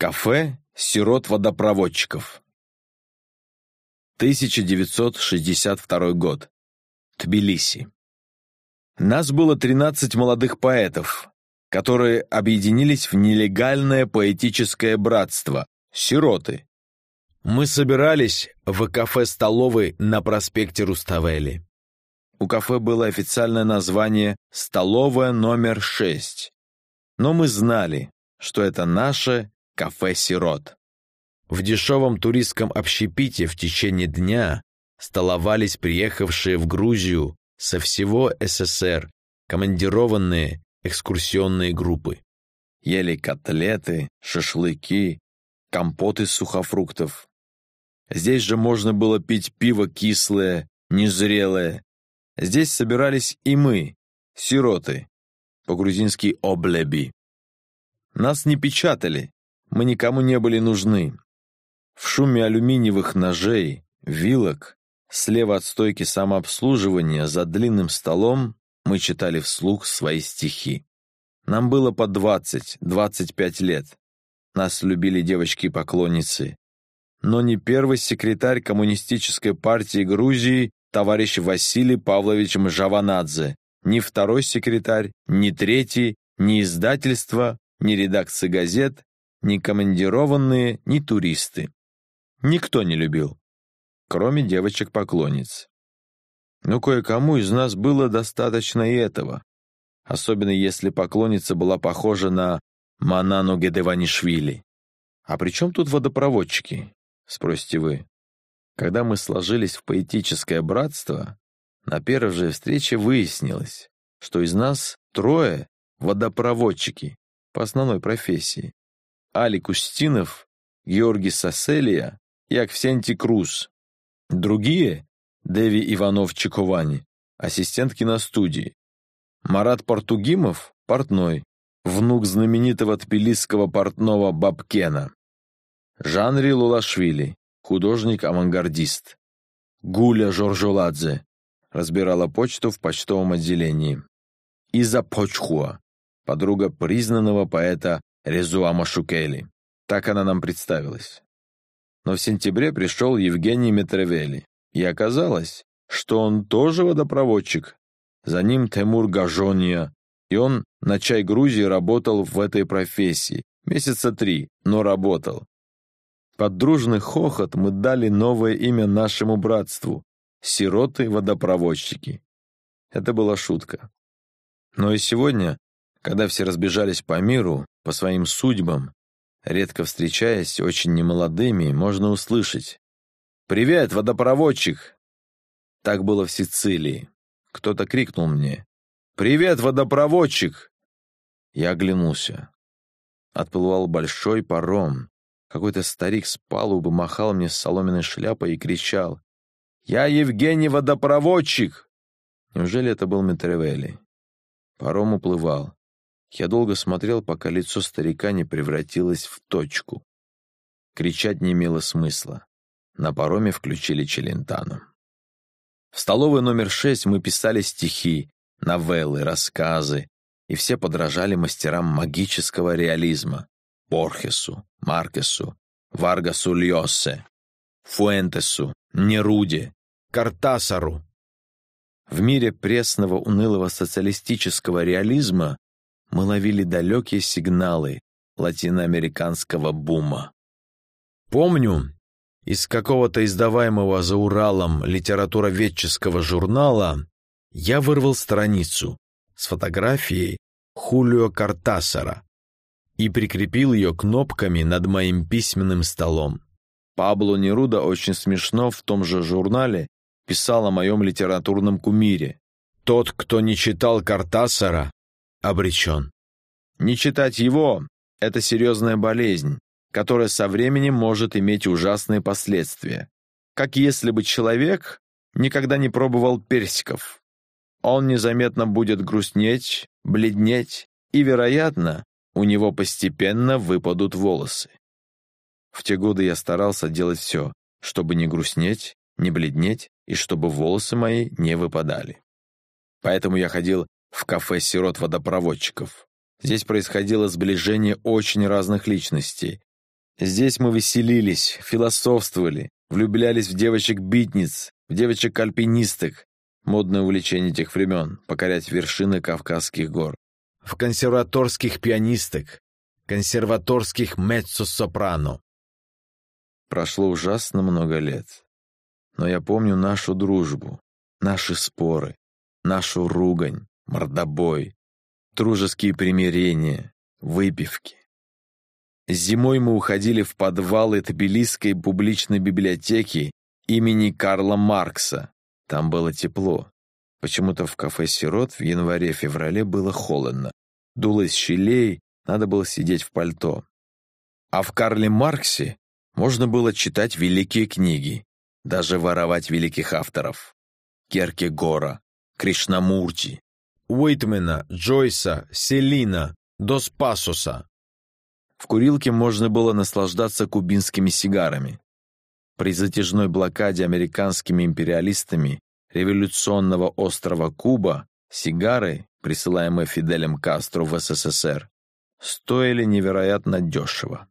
Кафе сирот-водопроводчиков. 1962 год. Тбилиси. Нас было 13 молодых поэтов, которые объединились в нелегальное поэтическое братство «Сироты». Мы собирались в кафе-столовой на проспекте Руставели. У кафе было официальное название «Столовая номер 6». Но мы знали, что это наше кафе «Сирот». В дешевом туристском общепите в течение дня столовались приехавшие в Грузию со всего СССР командированные экскурсионные группы. Ели котлеты, шашлыки, компот из сухофруктов. Здесь же можно было пить пиво кислое, незрелое. Здесь собирались и мы, сироты, по-грузински «облеби». Нас не печатали, мы никому не были нужны. В шуме алюминиевых ножей, вилок, слева от стойки самообслуживания за длинным столом мы читали вслух свои стихи. Нам было по 20-25 лет. Нас любили девочки-поклонницы. Но не первый секретарь Коммунистической партии Грузии товарищ Василий Павлович Мжаванадзе, ни второй секретарь, ни третий, ни издательство, ни редакции газет, ни командированные, ни туристы. Никто не любил, кроме девочек-поклонниц. Но кое-кому из нас было достаточно и этого, особенно если поклонница была похожа на Манану Гедеванишвили. «А при чем тут водопроводчики?» — спросите вы. Когда мы сложились в поэтическое братство, на первой же встрече выяснилось, что из нас трое — водопроводчики по основной профессии. Алик Устинов, Георгий Саселия и Аксентий Круз. Другие — Дэви Иванов-Чековани, ассистент киностудии. Марат Португимов — портной, внук знаменитого тбилисского портного Бабкена. Жанри Лулашвили, художник-авангардист. Гуля Жоржоладзе разбирала почту в почтовом отделении. Иза Почхуа, подруга признанного поэта Резуа Машукели. Так она нам представилась. Но в сентябре пришел Евгений Метревели, и оказалось, что он тоже водопроводчик. За ним Тимур Гажония, и он на чай Грузии работал в этой профессии. Месяца три, но работал. Под дружный хохот мы дали новое имя нашему братству — сироты-водопроводчики. Это была шутка. Но и сегодня когда все разбежались по миру, по своим судьбам, редко встречаясь, очень немолодыми, можно услышать «Привет, водопроводчик!» Так было в Сицилии. Кто-то крикнул мне «Привет, водопроводчик!» Я оглянулся. Отплывал большой паром. Какой-то старик с палубы махал мне соломенной шляпой и кричал «Я Евгений Водопроводчик!» Неужели это был Метревелли? Паром уплывал. Я долго смотрел, пока лицо старика не превратилось в точку. Кричать не имело смысла. На пароме включили челентану. В столовой номер шесть мы писали стихи, новеллы, рассказы, и все подражали мастерам магического реализма — Борхесу, Маркесу, Варгасу Льосе, Фуэнтесу, Неруде, Картасару. В мире пресного унылого социалистического реализма мы ловили далекие сигналы латиноамериканского бума. Помню, из какого-то издаваемого за Уралом литературоведческого журнала я вырвал страницу с фотографией Хулио Картасара и прикрепил ее кнопками над моим письменным столом. Пабло Неруда очень смешно в том же журнале писал о моем литературном кумире. Тот, кто не читал Картасара, обречен. Не читать его — это серьезная болезнь, которая со временем может иметь ужасные последствия. Как если бы человек никогда не пробовал персиков. Он незаметно будет грустнеть, бледнеть, и, вероятно, у него постепенно выпадут волосы. В те годы я старался делать все, чтобы не грустнеть, не бледнеть и чтобы волосы мои не выпадали. Поэтому я ходил в кафе сирот-водопроводчиков. Здесь происходило сближение очень разных личностей. Здесь мы веселились, философствовали, влюблялись в девочек-битниц, в девочек-альпинисток, модное увлечение тех времен — покорять вершины Кавказских гор, в консерваторских пианисток, консерваторских меццо-сопрано. Прошло ужасно много лет. Но я помню нашу дружбу, наши споры, нашу ругань, мордобой, дружеские примирения, выпивки. Зимой мы уходили в подвалы Тбилисской публичной библиотеки имени Карла Маркса. Там было тепло. Почему-то в кафе «Сирот» в январе-феврале было холодно. Дуло из щелей, надо было сидеть в пальто. А в Карле Марксе можно было читать великие книги, даже воровать великих авторов. Керкегора, Кришнамурти, Уитмена, Джойса, Селина, Дос Пасоса. В курилке можно было наслаждаться кубинскими сигарами. При затяжной блокаде американскими империалистами революционного острова Куба сигары, присылаемые Фиделем Кастро в СССР, стоили невероятно дешево.